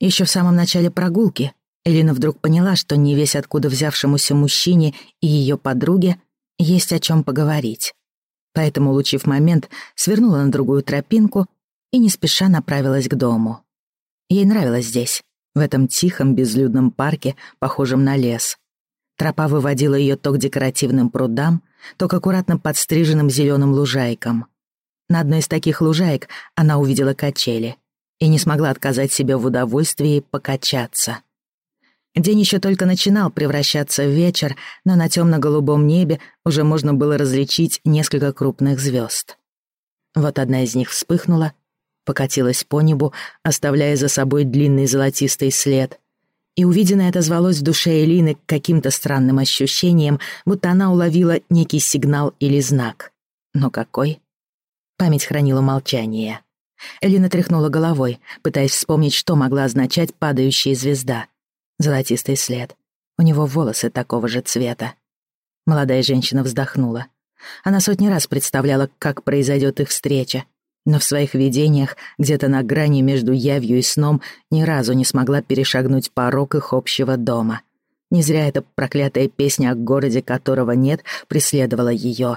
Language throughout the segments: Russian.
Еще в самом начале прогулки Элина вдруг поняла, что не весь откуда взявшемуся мужчине и ее подруге есть о чем поговорить. Поэтому, улучив момент, свернула на другую тропинку и не спеша направилась к дому. Ей нравилось здесь, в этом тихом безлюдном парке, похожем на лес. Тропа выводила ее то к декоративным прудам, то к аккуратно подстриженным зеленым лужайкам. На одной из таких лужаек она увидела качели и не смогла отказать себе в удовольствии покачаться. День еще только начинал превращаться в вечер, но на темно-голубом небе уже можно было различить несколько крупных звезд. Вот одна из них вспыхнула, покатилась по небу, оставляя за собой длинный золотистый след. И увиденное отозвалось в душе Элины каким-то странным ощущением, будто она уловила некий сигнал или знак. Но какой? Память хранила молчание. Элина тряхнула головой, пытаясь вспомнить, что могла означать падающая звезда — Золотистый след. У него волосы такого же цвета. Молодая женщина вздохнула. Она сотни раз представляла, как произойдет их встреча, но в своих видениях, где-то на грани между явью и сном, ни разу не смогла перешагнуть порог их общего дома. Не зря эта проклятая песня о городе, которого нет, преследовала ее.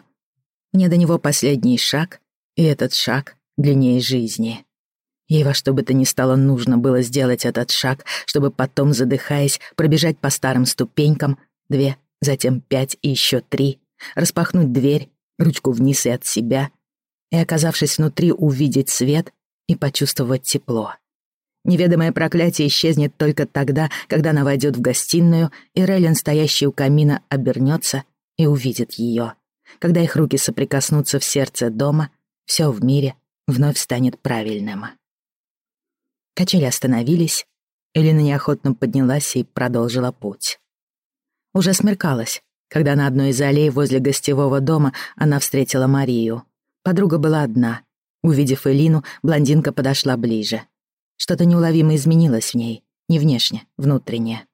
Мне до него последний шаг, и этот шаг длиннее жизни. Ей во что бы то ни стало нужно было сделать этот шаг, чтобы потом, задыхаясь, пробежать по старым ступенькам, две, затем пять и еще три, распахнуть дверь, ручку вниз и от себя, и, оказавшись внутри, увидеть свет и почувствовать тепло. Неведомое проклятие исчезнет только тогда, когда она войдет в гостиную, и Рейлин, стоящий у камина, обернется и увидит ее. Когда их руки соприкоснутся в сердце дома, все в мире вновь станет правильным. Качели остановились. Элина неохотно поднялась и продолжила путь. Уже смеркалось, когда на одной из аллей возле гостевого дома она встретила Марию. Подруга была одна. Увидев Элину, блондинка подошла ближе. Что-то неуловимо изменилось в ней, не внешне, внутренне.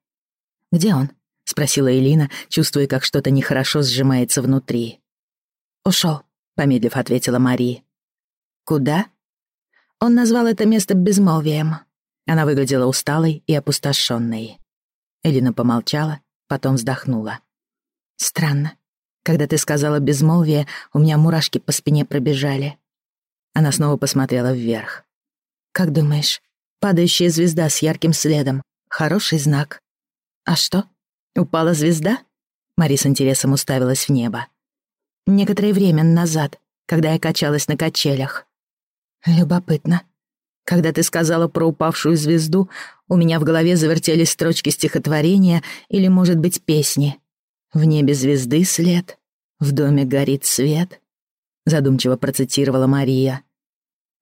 «Где он?» — спросила Элина, чувствуя, как что-то нехорошо сжимается внутри. «Ушёл», — помедлив ответила Мария. «Куда?» Он назвал это место безмолвием. Она выглядела усталой и опустошенной. Элина помолчала, потом вздохнула. «Странно. Когда ты сказала «безмолвие», у меня мурашки по спине пробежали». Она снова посмотрела вверх. «Как думаешь, падающая звезда с ярким следом — хороший знак?» «А что? Упала звезда?» Мари с интересом уставилась в небо. «Некоторое время назад, когда я качалась на качелях. Любопытно. Когда ты сказала про упавшую звезду, у меня в голове завертелись строчки стихотворения или, может быть, песни. «В небе звезды след, в доме горит свет», — задумчиво процитировала Мария.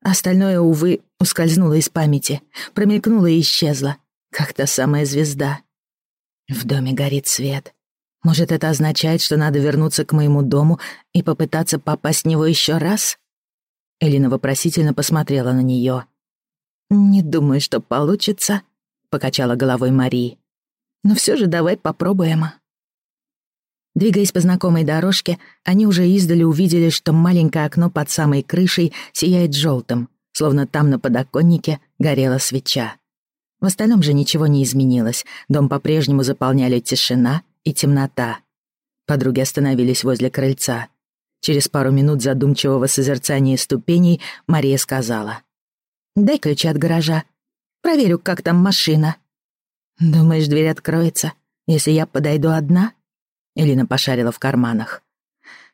Остальное, увы, ускользнуло из памяти, промелькнуло и исчезло, как та самая звезда. В доме горит свет. Может, это означает, что надо вернуться к моему дому и попытаться попасть в него еще раз? Элина вопросительно посмотрела на нее. «Не думаю, что получится», — покачала головой Мари. «Но все же давай попробуем». Двигаясь по знакомой дорожке, они уже издали увидели, что маленькое окно под самой крышей сияет желтым, словно там на подоконнике горела свеча. В остальном же ничего не изменилось, дом по-прежнему заполняли тишина и темнота. Подруги остановились возле крыльца. Через пару минут задумчивого созерцания ступеней Мария сказала. «Дай ключи от гаража. Проверю, как там машина». «Думаешь, дверь откроется, если я подойду одна?» Элина пошарила в карманах.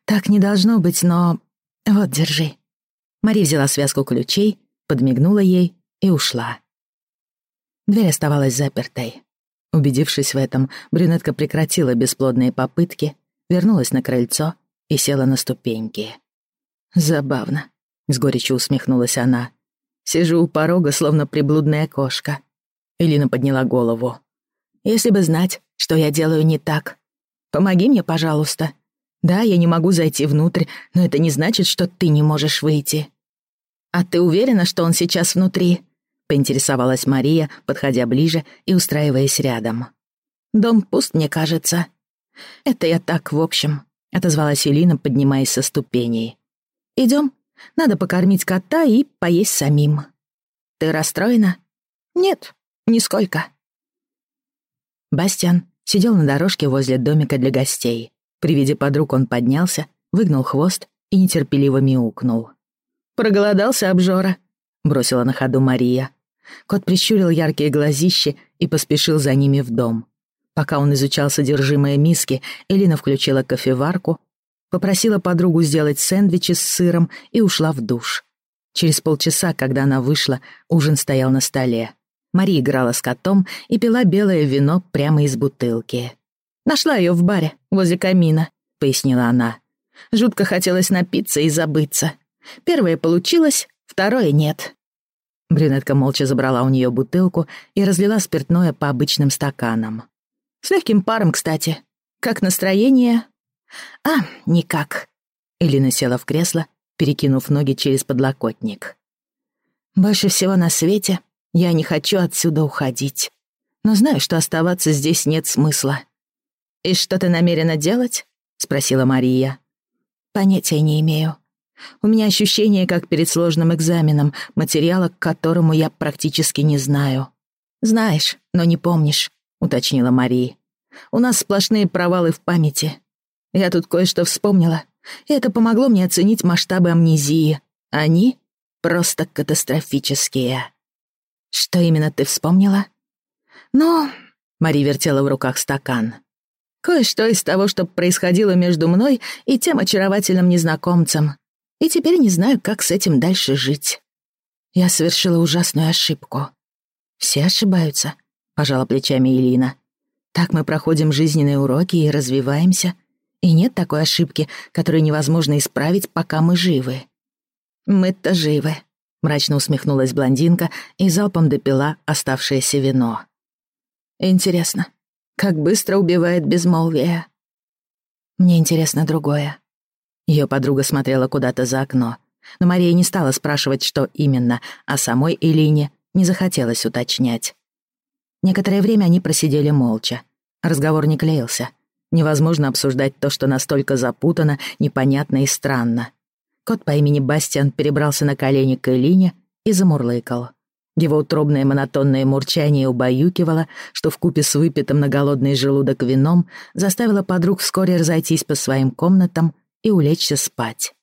«Так не должно быть, но... Вот, держи». Мария взяла связку ключей, подмигнула ей и ушла. Дверь оставалась запертой. Убедившись в этом, брюнетка прекратила бесплодные попытки, вернулась на крыльцо и села на ступеньки. «Забавно», — с горечью усмехнулась она. «Сижу у порога, словно приблудная кошка». Элина подняла голову. «Если бы знать, что я делаю не так. Помоги мне, пожалуйста. Да, я не могу зайти внутрь, но это не значит, что ты не можешь выйти». «А ты уверена, что он сейчас внутри?» — поинтересовалась Мария, подходя ближе и устраиваясь рядом. «Дом пуст, мне кажется. Это я так, в общем отозвалась Элина, поднимаясь со ступеней. Идем, надо покормить кота и поесть самим. Ты расстроена? Нет, Нисколько». Бастиан сидел на дорожке возле домика для гостей. При виде подруг он поднялся, выгнул хвост и нетерпеливо мяукнул. «Проголодался обжора», — бросила на ходу Мария. Кот прищурил яркие глазищи и поспешил за ними в дом. Пока он изучал содержимое миски, Элина включила кофеварку, попросила подругу сделать сэндвичи с сыром и ушла в душ. Через полчаса, когда она вышла, ужин стоял на столе. Мария играла с котом и пила белое вино прямо из бутылки. «Нашла ее в баре, возле камина», — пояснила она. «Жутко хотелось напиться и забыться. Первое получилось, второе нет». Брюнетка молча забрала у нее бутылку и разлила спиртное по обычным стаканам. «С легким паром, кстати. Как настроение?» «А, никак». Элина села в кресло, перекинув ноги через подлокотник. «Больше всего на свете я не хочу отсюда уходить. Но знаю, что оставаться здесь нет смысла». «И что ты намерена делать?» — спросила Мария. «Понятия не имею. У меня ощущение, как перед сложным экзаменом, материала, к которому я практически не знаю. Знаешь, но не помнишь», — уточнила Мария. «У нас сплошные провалы в памяти. Я тут кое-что вспомнила, и это помогло мне оценить масштабы амнезии. Они просто катастрофические». «Что именно ты вспомнила?» «Ну...» — Мари вертела в руках стакан. «Кое-что из того, что происходило между мной и тем очаровательным незнакомцем и теперь не знаю, как с этим дальше жить. Я совершила ужасную ошибку. Все ошибаются, пожала плечами Элина. Так мы проходим жизненные уроки и развиваемся, и нет такой ошибки, которую невозможно исправить, пока мы живы. Мы-то живы, мрачно усмехнулась блондинка и залпом допила оставшееся вино. Интересно, как быстро убивает безмолвие? Мне интересно другое. Ее подруга смотрела куда-то за окно, но Мария не стала спрашивать, что именно, а самой Элине не захотелось уточнять. Некоторое время они просидели молча. Разговор не клеился. Невозможно обсуждать то, что настолько запутано, непонятно и странно. Кот по имени Бастиан перебрался на колени к Элине и замурлыкал. Его утробное монотонное мурчание убаюкивало, что вкупе с выпитым на голодный желудок вином заставило подруг вскоре разойтись по своим комнатам и улечься спать.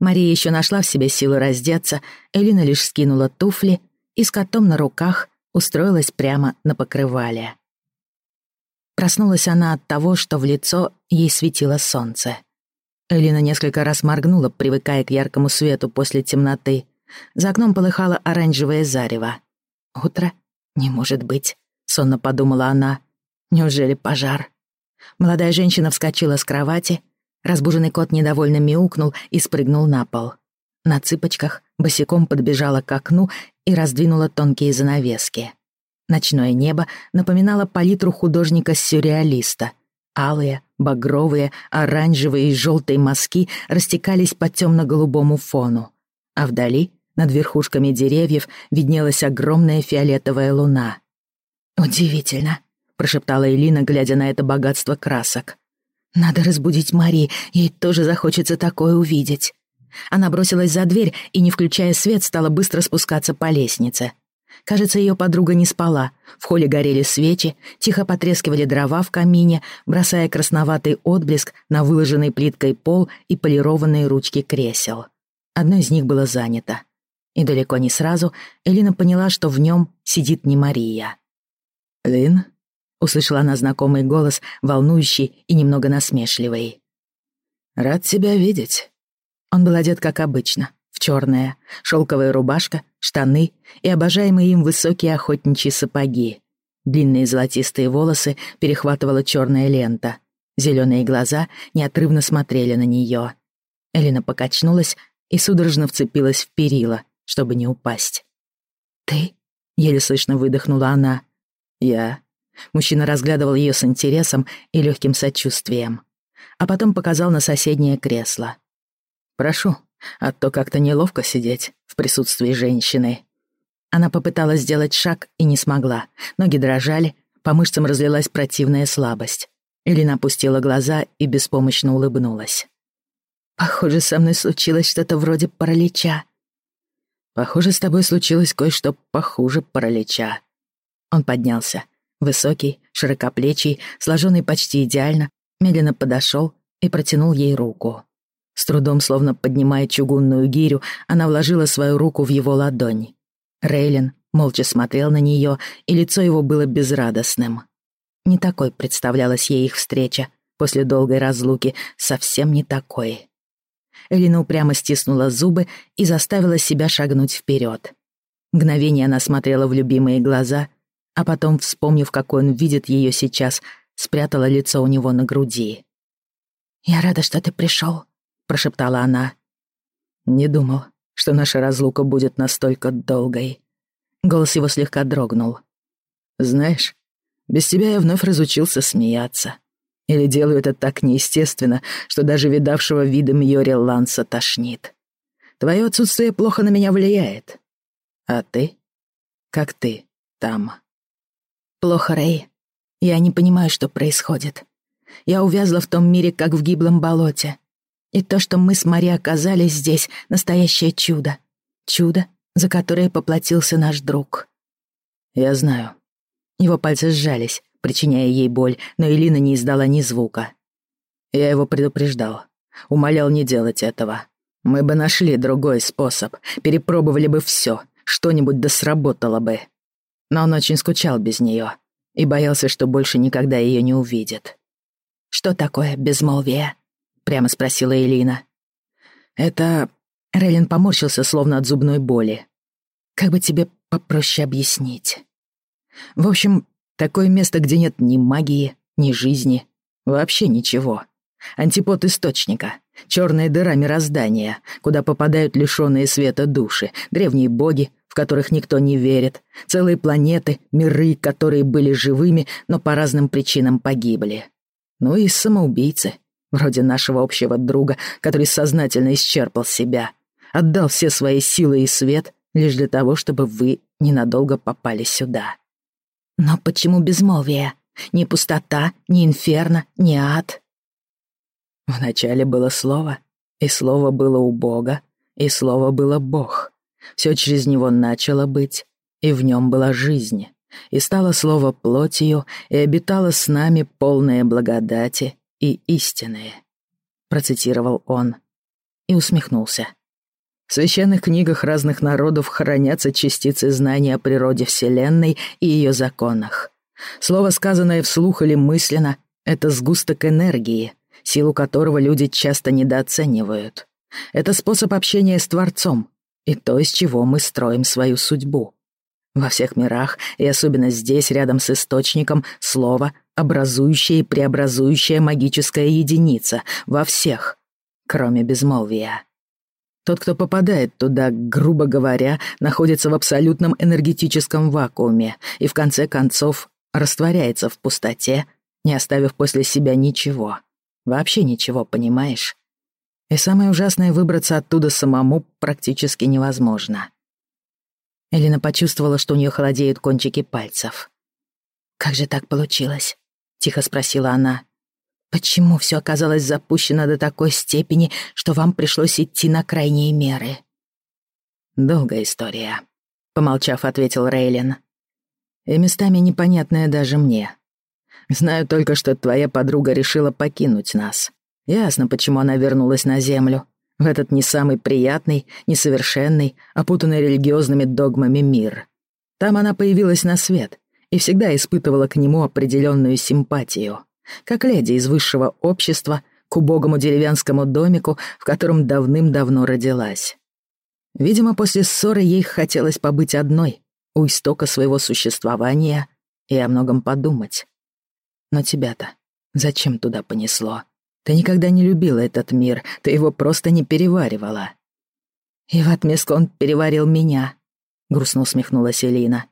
Мария еще нашла в себе силы раздеться, Элина лишь скинула туфли и с котом на руках устроилась прямо на покрывале. Проснулась она от того, что в лицо ей светило солнце. Элина несколько раз моргнула, привыкая к яркому свету после темноты. За окном полыхало оранжевое зарево. «Утро? Не может быть», — сонно подумала она. «Неужели пожар?» Молодая женщина вскочила с кровати Разбуженный кот недовольно мяукнул и спрыгнул на пол. На цыпочках босиком подбежала к окну и раздвинула тонкие занавески. Ночное небо напоминало палитру художника-сюрреалиста. Алые, багровые, оранжевые и желтые мазки растекались по темно-голубому фону. А вдали, над верхушками деревьев, виднелась огромная фиолетовая луна. «Удивительно», — прошептала Элина, глядя на это богатство красок. Надо разбудить Мари, ей тоже захочется такое увидеть. Она бросилась за дверь и, не включая свет, стала быстро спускаться по лестнице. Кажется, ее подруга не спала. В холле горели свечи, тихо потрескивали дрова в камине, бросая красноватый отблеск на выложенный плиткой пол и полированные ручки кресел. Одно из них было занято. И далеко не сразу Элина поняла, что в нем сидит не Мария. «Лин?» Услышала она знакомый голос, волнующий и немного насмешливый. «Рад тебя видеть». Он был одет как обычно, в черное, шелковая рубашка, штаны и обожаемые им высокие охотничьи сапоги. Длинные золотистые волосы перехватывала черная лента. Зеленые глаза неотрывно смотрели на нее. Элина покачнулась и судорожно вцепилась в перила, чтобы не упасть. «Ты?» — еле слышно выдохнула она. «Я», Мужчина разглядывал ее с интересом и легким сочувствием. А потом показал на соседнее кресло. «Прошу, а то как-то неловко сидеть в присутствии женщины». Она попыталась сделать шаг и не смогла. Ноги дрожали, по мышцам разлилась противная слабость. Элина опустила глаза и беспомощно улыбнулась. «Похоже, со мной случилось что-то вроде паралича». «Похоже, с тобой случилось кое-что похуже паралича», Он поднялся. Высокий, широкоплечий, сложенный почти идеально, медленно подошел и протянул ей руку. С трудом, словно поднимая чугунную гирю, она вложила свою руку в его ладонь. Рейлин молча смотрел на нее, и лицо его было безрадостным. Не такой представлялась ей их встреча после долгой разлуки, совсем не такой. Элина упрямо стиснула зубы и заставила себя шагнуть вперед. Мгновение она смотрела в любимые глаза, а потом, вспомнив, какой он видит ее сейчас, спрятала лицо у него на груди. «Я рада, что ты пришел, прошептала она. «Не думал, что наша разлука будет настолько долгой». Голос его слегка дрогнул. «Знаешь, без тебя я вновь разучился смеяться. Или делаю это так неестественно, что даже видавшего вида Мьори Ланса тошнит. Твое отсутствие плохо на меня влияет. А ты? Как ты там?» «Плохо, Рэй. Я не понимаю, что происходит. Я увязла в том мире, как в гиблом болоте. И то, что мы с Мари оказались здесь, настоящее чудо. Чудо, за которое поплатился наш друг. Я знаю. Его пальцы сжались, причиняя ей боль, но Элина не издала ни звука. Я его предупреждал. Умолял не делать этого. Мы бы нашли другой способ, перепробовали бы все, что-нибудь да сработало бы. Но он очень скучал без нее и боялся, что больше никогда ее не увидит. Что такое безмолвие? Прямо спросила Элина. Это... Рейлин поморщился, словно от зубной боли. Как бы тебе попроще объяснить? В общем, такое место, где нет ни магии, ни жизни, вообще ничего. Антипод источника, черная дыра мироздания, куда попадают лишенные света души, древние боги, в которых никто не верит, целые планеты, миры, которые были живыми, но по разным причинам погибли. Ну и самоубийцы, Вроде нашего общего друга, который сознательно исчерпал себя. Отдал все свои силы и свет лишь для того, чтобы вы ненадолго попали сюда. Но почему безмолвие? Ни пустота, ни инферно, ни ад. Вначале было слово, и слово было у Бога, и слово было Бог. Все через него начало быть, и в нем была жизнь. И стало слово плотью, и обитало с нами полное благодати и истинные», — процитировал он и усмехнулся. В священных книгах разных народов хранятся частицы знания о природе Вселенной и ее законах. Слово, сказанное вслух или мысленно, — это сгусток энергии, силу которого люди часто недооценивают. Это способ общения с Творцом и то, из чего мы строим свою судьбу. Во всех мирах, и особенно здесь, рядом с Источником, слово образующая и преобразующая магическая единица во всех, кроме безмолвия. Тот, кто попадает туда, грубо говоря, находится в абсолютном энергетическом вакууме и в конце концов растворяется в пустоте, не оставив после себя ничего. Вообще ничего, понимаешь? И самое ужасное — выбраться оттуда самому практически невозможно. Элина почувствовала, что у нее холодеют кончики пальцев. «Как же так получилось? — тихо спросила она. «Почему все оказалось запущено до такой степени, что вам пришлось идти на крайние меры?» «Долгая история», — помолчав, ответил Рейлин. «И местами непонятная даже мне. Знаю только, что твоя подруга решила покинуть нас. Ясно, почему она вернулась на Землю, в этот не самый приятный, несовершенный, опутанный религиозными догмами мир. Там она появилась на свет, и всегда испытывала к нему определенную симпатию. Как леди из высшего общества к убогому деревенскому домику, в котором давным-давно родилась. Видимо, после ссоры ей хотелось побыть одной, у истока своего существования и о многом подумать. Но тебя-то зачем туда понесло? Ты никогда не любила этот мир, ты его просто не переваривала. И в отместку он переварил меня, грустно усмехнулась Элина.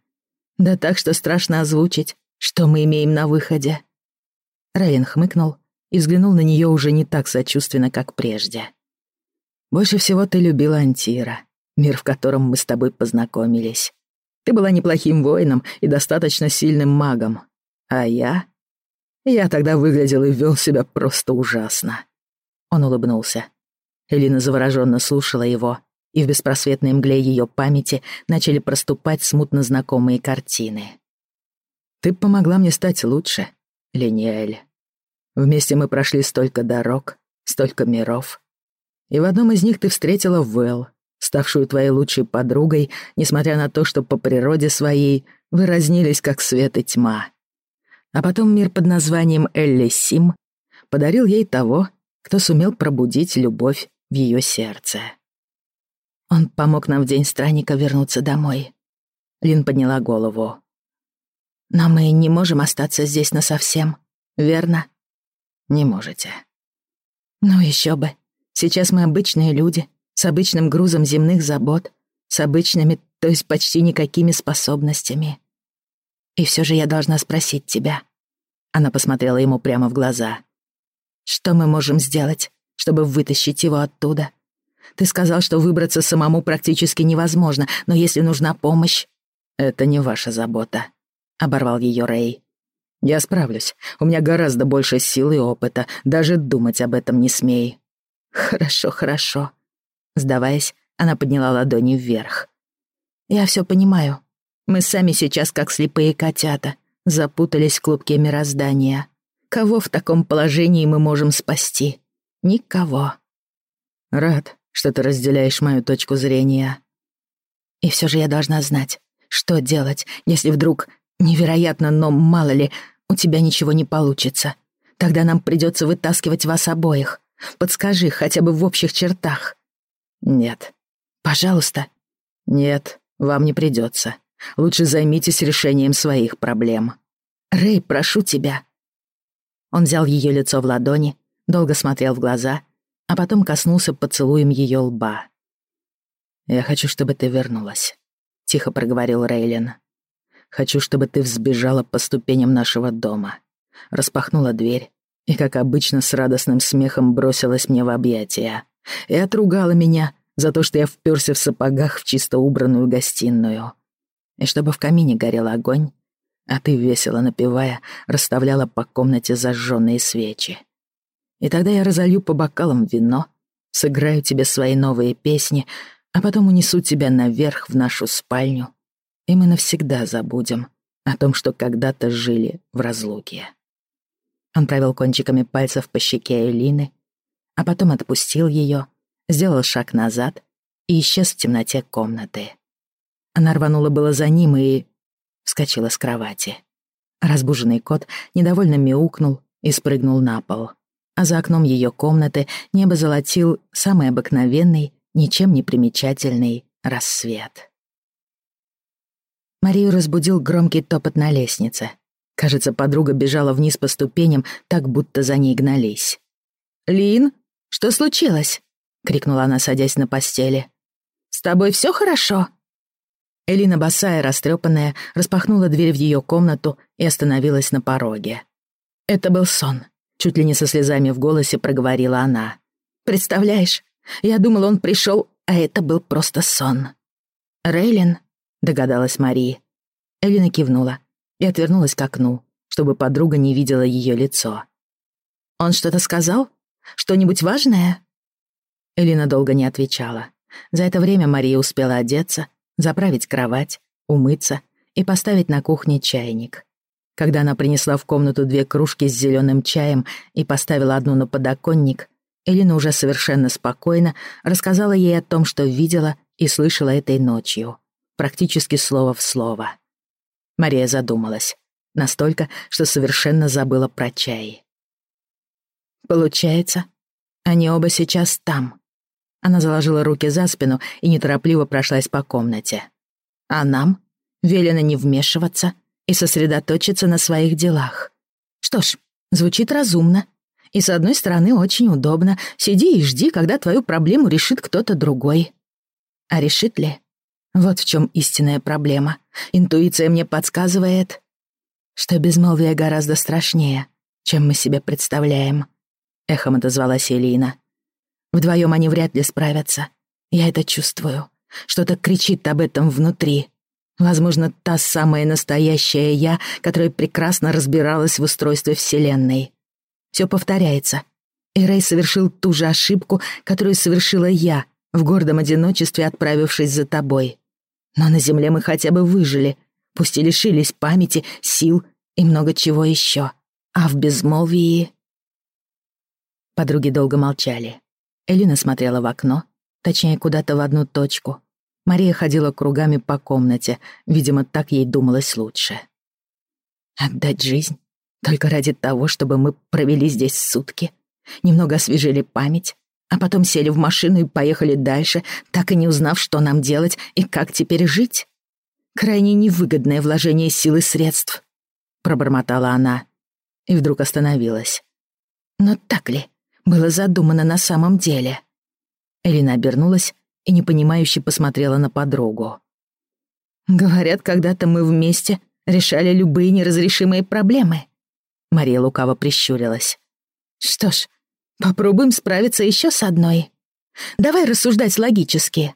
Да так, что страшно озвучить, что мы имеем на выходе. Райан хмыкнул и взглянул на нее уже не так сочувственно, как прежде. «Больше всего ты любила Антира, мир, в котором мы с тобой познакомились. Ты была неплохим воином и достаточно сильным магом. А я? Я тогда выглядел и вел себя просто ужасно». Он улыбнулся. Элина завороженно слушала его, и в беспросветной мгле ее памяти начали проступать смутно знакомые картины. Ты помогла мне стать лучше, Линиэль. Вместе мы прошли столько дорог, столько миров. И в одном из них ты встретила Вэл, ставшую твоей лучшей подругой, несмотря на то, что по природе своей вы разнились как свет и тьма. А потом мир под названием Элли Сим подарил ей того, кто сумел пробудить любовь в ее сердце. Он помог нам в день странника вернуться домой. Лин подняла голову. Но мы не можем остаться здесь насовсем, верно? Не можете. Ну еще бы. Сейчас мы обычные люди, с обычным грузом земных забот, с обычными, то есть почти никакими способностями. И все же я должна спросить тебя. Она посмотрела ему прямо в глаза. Что мы можем сделать, чтобы вытащить его оттуда? Ты сказал, что выбраться самому практически невозможно, но если нужна помощь... Это не ваша забота, — оборвал ее Рэй. Я справлюсь. У меня гораздо больше сил и опыта. Даже думать об этом не смей. Хорошо, хорошо. Сдаваясь, она подняла ладони вверх. Я все понимаю. Мы сами сейчас как слепые котята, запутались в клубке мироздания. Кого в таком положении мы можем спасти? Никого. Рад, что ты разделяешь мою точку зрения. И все же я должна знать, что делать, если вдруг, невероятно, но мало ли, у тебя ничего не получится. Тогда нам придется вытаскивать вас обоих. Подскажи хотя бы в общих чертах. Нет. Пожалуйста. Нет, вам не придется. Лучше займитесь решением своих проблем. Рэй, прошу тебя». Он взял ее лицо в ладони, долго смотрел в глаза, а потом коснулся поцелуем ее лба. «Я хочу, чтобы ты вернулась», — тихо проговорил Рейлин. «Хочу, чтобы ты взбежала по ступеням нашего дома, распахнула дверь и, как обычно, с радостным смехом бросилась мне в объятия и отругала меня за то, что я впёрся в сапогах в чисто убранную гостиную и чтобы в камине горел огонь, а ты, весело напевая, расставляла по комнате зажженные свечи. И тогда я разолью по бокалам вино, сыграю тебе свои новые песни, а потом унесу тебя наверх в нашу спальню, и мы навсегда забудем о том, что когда-то жили в разлуке. Он провел кончиками пальцев по щеке Элины, а потом отпустил ее, сделал шаг назад и исчез в темноте комнаты. Она рванула было за ним и... вскочила с кровати. Разбуженный кот недовольно мяукнул и спрыгнул на пол. А за окном ее комнаты небо золотил самый обыкновенный, ничем не примечательный рассвет. Марию разбудил громкий топот на лестнице. Кажется, подруга бежала вниз по ступеням, так будто за ней гнались. «Лин, что случилось?» — крикнула она, садясь на постели. «С тобой все хорошо?» Элина, босая, растрепанная, распахнула дверь в ее комнату и остановилась на пороге. Это был сон. Чуть ли не со слезами в голосе проговорила она. «Представляешь, я думала, он пришел, а это был просто сон». «Рейлин?» — догадалась Мария. Элина кивнула и отвернулась к окну, чтобы подруга не видела ее лицо. «Он что-то сказал? Что-нибудь важное?» Элина долго не отвечала. За это время Мария успела одеться, заправить кровать, умыться и поставить на кухне чайник. Когда она принесла в комнату две кружки с зеленым чаем и поставила одну на подоконник, Элина уже совершенно спокойно рассказала ей о том, что видела и слышала этой ночью, практически слово в слово. Мария задумалась, настолько, что совершенно забыла про чай. «Получается, они оба сейчас там», она заложила руки за спину и неторопливо прошлась по комнате. А нам велено не вмешиваться и сосредоточиться на своих делах. Что ж, звучит разумно. И с одной стороны, очень удобно. Сиди и жди, когда твою проблему решит кто-то другой. А решит ли? Вот в чем истинная проблема. Интуиция мне подсказывает, что безмолвие гораздо страшнее, чем мы себе представляем. Эхом отозвалась Элина. Вдвоем они вряд ли справятся. Я это чувствую. Что-то кричит об этом внутри. Возможно, та самая настоящая я, которая прекрасно разбиралась в устройстве Вселенной. Все повторяется. И Рэй совершил ту же ошибку, которую совершила я, в гордом одиночестве отправившись за тобой. Но на Земле мы хотя бы выжили. пусть и лишились памяти, сил и много чего еще. А в безмолвии... Подруги долго молчали. Элина смотрела в окно, точнее, куда-то в одну точку. Мария ходила кругами по комнате, видимо, так ей думалось лучше. Отдать жизнь только ради того, чтобы мы провели здесь сутки, немного освежили память, а потом сели в машину и поехали дальше, так и не узнав, что нам делать и как теперь жить. Крайне невыгодное вложение сил и средств, пробормотала она и вдруг остановилась. Но так ли было задумано на самом деле? Элина обернулась и непонимающе посмотрела на подругу. «Говорят, когда-то мы вместе решали любые неразрешимые проблемы». Мария лукаво прищурилась. «Что ж, попробуем справиться еще с одной. Давай рассуждать логически.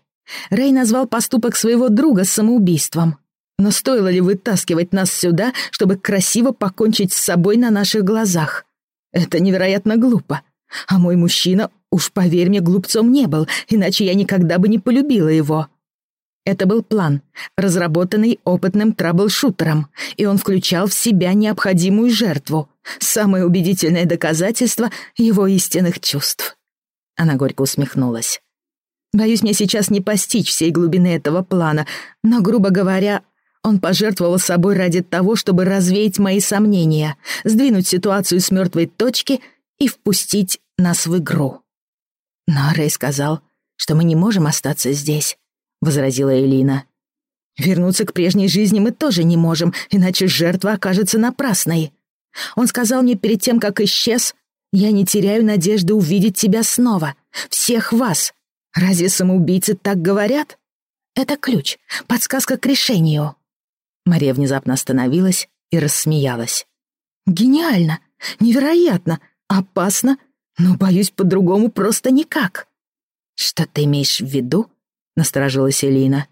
Рэй назвал поступок своего друга самоубийством. Но стоило ли вытаскивать нас сюда, чтобы красиво покончить с собой на наших глазах? Это невероятно глупо. А мой мужчина, уж поверь мне, глупцом не был, иначе я никогда бы не полюбила его. Это был план, разработанный опытным траблшутером, и он включал в себя необходимую жертву, самое убедительное доказательство его истинных чувств. Она горько усмехнулась. Боюсь, мне сейчас не постичь всей глубины этого плана, но, грубо говоря, он пожертвовал собой ради того, чтобы развеять мои сомнения, сдвинуть ситуацию с мертвой точки и впустить нас в игру. Но Рэй сказал, что мы не можем остаться здесь, возразила Элина. Вернуться к прежней жизни мы тоже не можем, иначе жертва окажется напрасной. Он сказал мне перед тем, как исчез, я не теряю надежды увидеть тебя снова, всех вас. Разве самоубийцы так говорят? Это ключ, подсказка к решению. Мария внезапно остановилась и рассмеялась. «Гениально! Невероятно! Опасно! Но, боюсь, по-другому просто никак!» «Что ты имеешь в виду?» — насторожилась Элина.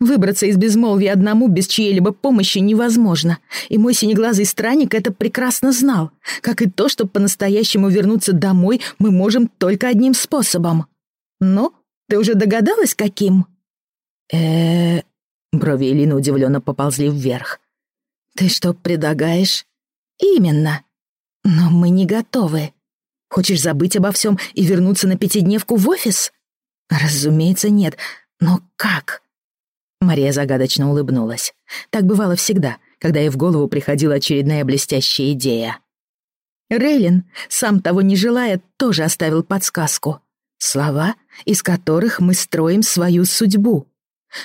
«Выбраться из безмолвия одному без чьей-либо помощи невозможно, и мой синеглазый странник это прекрасно знал, как и то, что по-настоящему вернуться домой мы можем только одним способом. Ну, ты уже догадалась, каким?» э Брови Элины удивленно поползли вверх. «Ты что предлагаешь?» «Именно. Но мы не готовы. Хочешь забыть обо всем и вернуться на пятидневку в офис?» «Разумеется, нет. Но как?» Мария загадочно улыбнулась. Так бывало всегда, когда ей в голову приходила очередная блестящая идея. Рейлин, сам того не желая, тоже оставил подсказку. Слова, из которых мы строим свою судьбу.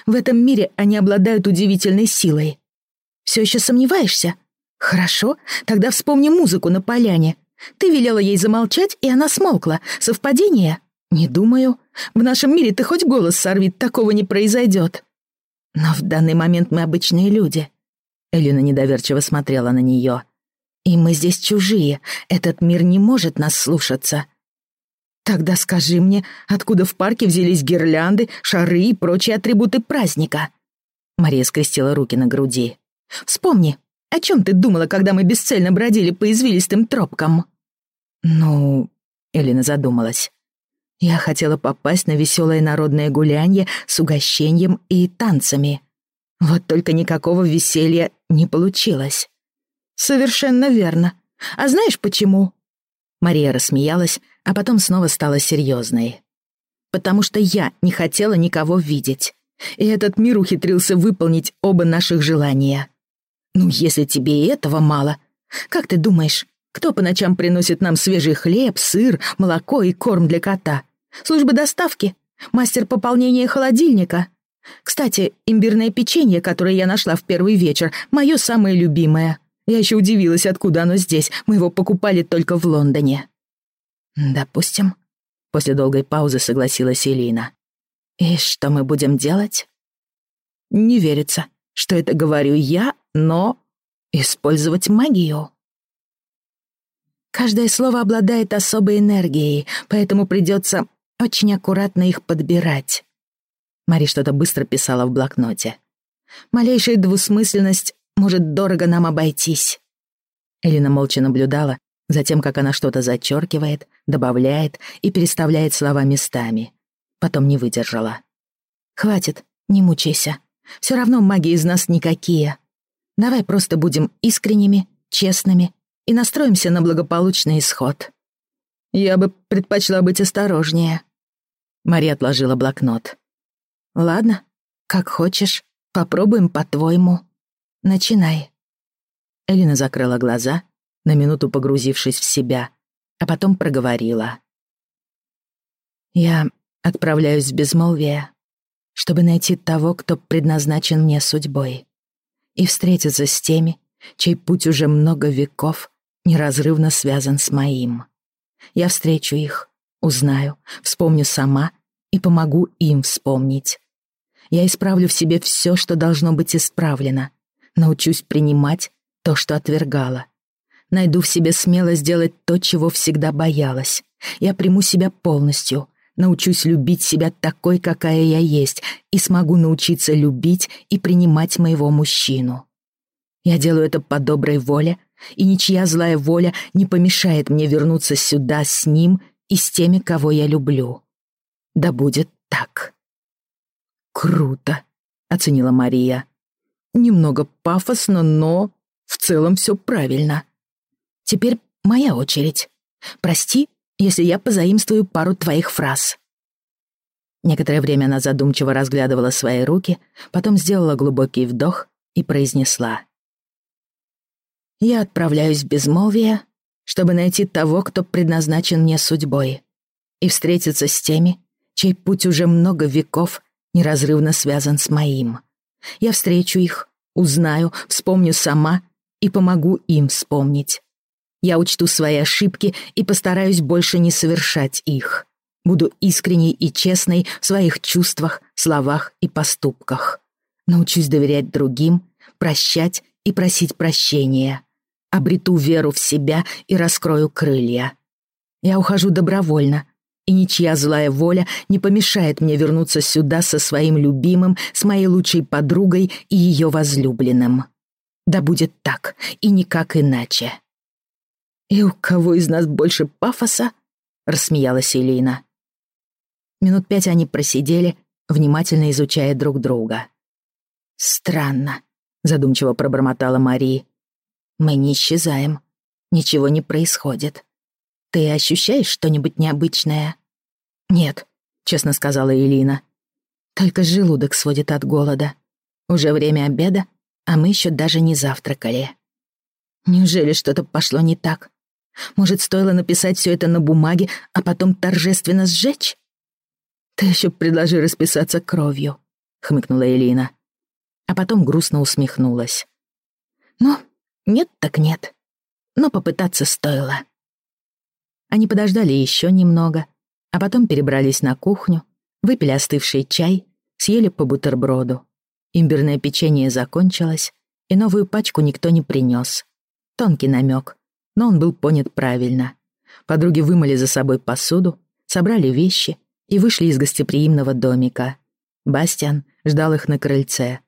В этом мире они обладают удивительной силой. Все еще сомневаешься? Хорошо, тогда вспомни музыку на поляне. Ты велела ей замолчать, и она смолкла. Совпадение? Не думаю. В нашем мире ты хоть голос сорви, такого не произойдет. Но в данный момент мы обычные люди. Элина недоверчиво смотрела на нее. И мы здесь чужие. Этот мир не может нас слушаться. Тогда скажи мне, откуда в парке взялись гирлянды, шары и прочие атрибуты праздника?» Мария скрестила руки на груди. «Вспомни, о чем ты думала, когда мы бесцельно бродили по извилистым тропкам?» «Ну...» — Элина задумалась. «Я хотела попасть на веселое народное гулянье с угощением и танцами. Вот только никакого веселья не получилось». «Совершенно верно. А знаешь почему?» Мария рассмеялась, а потом снова стала серьезной. «Потому что я не хотела никого видеть, и этот мир ухитрился выполнить оба наших желания. Ну, если тебе и этого мало, как ты думаешь, кто по ночам приносит нам свежий хлеб, сыр, молоко и корм для кота? Служба доставки? Мастер пополнения холодильника? Кстати, имбирное печенье, которое я нашла в первый вечер, мое самое любимое. Я еще удивилась, откуда оно здесь. Мы его покупали только в Лондоне. «Допустим», — после долгой паузы согласилась Элина. «И что мы будем делать?» «Не верится, что это говорю я, но использовать магию». Каждое слово обладает особой энергией, поэтому придется очень аккуратно их подбирать. Мари что-то быстро писала в блокноте. Малейшая двусмысленность может дорого нам обойтись. Элина молча наблюдала, затем как она что-то зачеркивает, добавляет и переставляет слова местами. Потом не выдержала. «Хватит, не мучайся. Все равно маги из нас никакие. Давай просто будем искренними, честными и настроимся на благополучный исход. Я бы предпочла быть осторожнее. Мария отложила блокнот. Ладно, как хочешь, попробуем по-твоему. Начинай. Элина закрыла глаза, на минуту погрузившись в себя, а потом проговорила. «Я отправляюсь в безмолвие, чтобы найти того, кто предназначен мне судьбой и встретиться с теми, чей путь уже много веков неразрывно связан с моим. Я встречу их, узнаю, вспомню сама и помогу им вспомнить. Я исправлю в себе все, что должно быть исправлено, научусь принимать то, что отвергала. Найду в себе смело сделать то, чего всегда боялась. Я приму себя полностью, научусь любить себя такой, какая я есть, и смогу научиться любить и принимать моего мужчину. Я делаю это по доброй воле, и ничья злая воля не помешает мне вернуться сюда с ним и с теми, кого я люблю. Да будет так. «Круто», — оценила Мария. «Немного пафосно, но в целом все правильно. Теперь моя очередь. Прости, если я позаимствую пару твоих фраз». Некоторое время она задумчиво разглядывала свои руки, потом сделала глубокий вдох и произнесла. «Я отправляюсь в безмолвие, чтобы найти того, кто предназначен мне судьбой, и встретиться с теми, чей путь уже много веков неразрывно связан с моим. Я встречу их, узнаю, вспомню сама и помогу им вспомнить. Я учту свои ошибки и постараюсь больше не совершать их. Буду искренней и честной в своих чувствах, словах и поступках. Научусь доверять другим, прощать и просить прощения. Обрету веру в себя и раскрою крылья. Я ухожу добровольно, и ничья злая воля не помешает мне вернуться сюда со своим любимым, с моей лучшей подругой и ее возлюбленным. Да будет так, и никак иначе. «И у кого из нас больше пафоса?» — рассмеялась Элина. Минут пять они просидели, внимательно изучая друг друга. «Странно», — задумчиво пробормотала Мария. «Мы не исчезаем. Ничего не происходит. Ты ощущаешь что-нибудь необычное?» «Нет», — честно сказала Элина. «Только желудок сводит от голода. Уже время обеда, а мы еще даже не завтракали. Неужели что-то пошло не так? Может, стоило написать все это на бумаге, а потом торжественно сжечь? Ты еще предложи расписаться кровью, хмыкнула Элина. А потом грустно усмехнулась. Ну, нет так нет. Но попытаться стоило. Они подождали еще немного, а потом перебрались на кухню, выпили остывший чай, съели по бутерброду. Имбирное печенье закончилось, и новую пачку никто не принес. Тонкий намек, но он был понят правильно. Подруги вымыли за собой посуду, собрали вещи и вышли из гостеприимного домика. Бастиан ждал их на крыльце.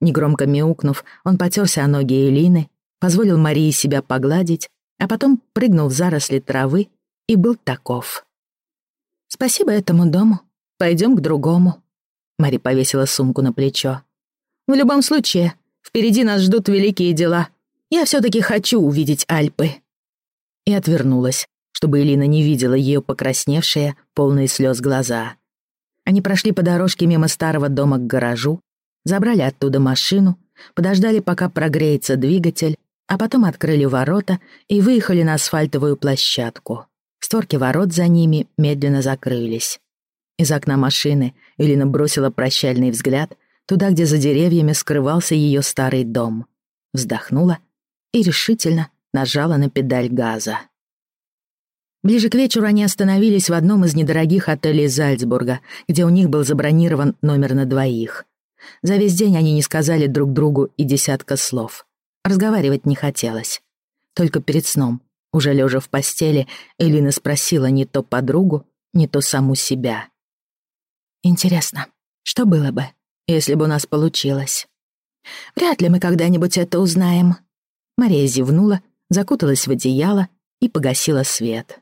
Негромко мяукнув, он потерся о ноги Элины, позволил Марии себя погладить, а потом прыгнул в заросли травы и был таков. «Спасибо этому дому. Пойдем к другому». Мари повесила сумку на плечо. «В любом случае, впереди нас ждут великие дела. Я все таки хочу увидеть Альпы» и отвернулась, чтобы Элина не видела ее покрасневшие, полные слез глаза. Они прошли по дорожке мимо старого дома к гаражу, забрали оттуда машину, подождали, пока прогреется двигатель, а потом открыли ворота и выехали на асфальтовую площадку. Створки ворот за ними медленно закрылись. Из окна машины Элина бросила прощальный взгляд туда, где за деревьями скрывался ее старый дом. Вздохнула и решительно нажала на педаль газа. Ближе к вечеру они остановились в одном из недорогих отелей Зальцбурга, где у них был забронирован номер на двоих. За весь день они не сказали друг другу и десятка слов. Разговаривать не хотелось. Только перед сном, уже лежа в постели, Элина спросила не то подругу, не то саму себя. «Интересно, что было бы, если бы у нас получилось? Вряд ли мы когда-нибудь это узнаем». Мария зевнула закуталась в одеяло и погасила свет.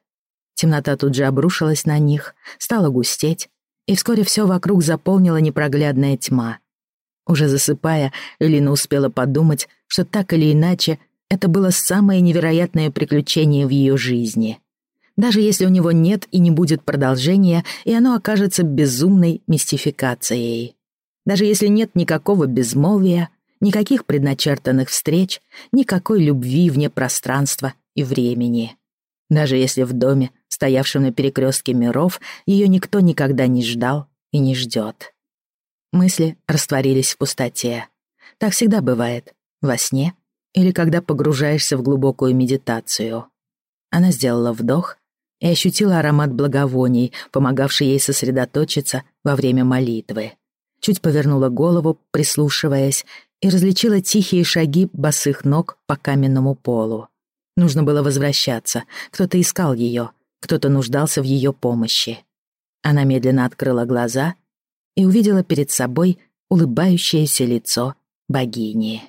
Темнота тут же обрушилась на них, стала густеть, и вскоре все вокруг заполнила непроглядная тьма. Уже засыпая, Элина успела подумать, что так или иначе это было самое невероятное приключение в ее жизни. Даже если у него нет и не будет продолжения, и оно окажется безумной мистификацией. Даже если нет никакого безмолвия, никаких предначертанных встреч, никакой любви вне пространства и времени. Даже если в доме, стоявшем на перекрестке миров, ее никто никогда не ждал и не ждет. Мысли растворились в пустоте. Так всегда бывает. Во сне или когда погружаешься в глубокую медитацию. Она сделала вдох и ощутила аромат благовоний, помогавший ей сосредоточиться во время молитвы. Чуть повернула голову, прислушиваясь, и различила тихие шаги босых ног по каменному полу. Нужно было возвращаться. Кто-то искал ее, кто-то нуждался в ее помощи. Она медленно открыла глаза и увидела перед собой улыбающееся лицо богини.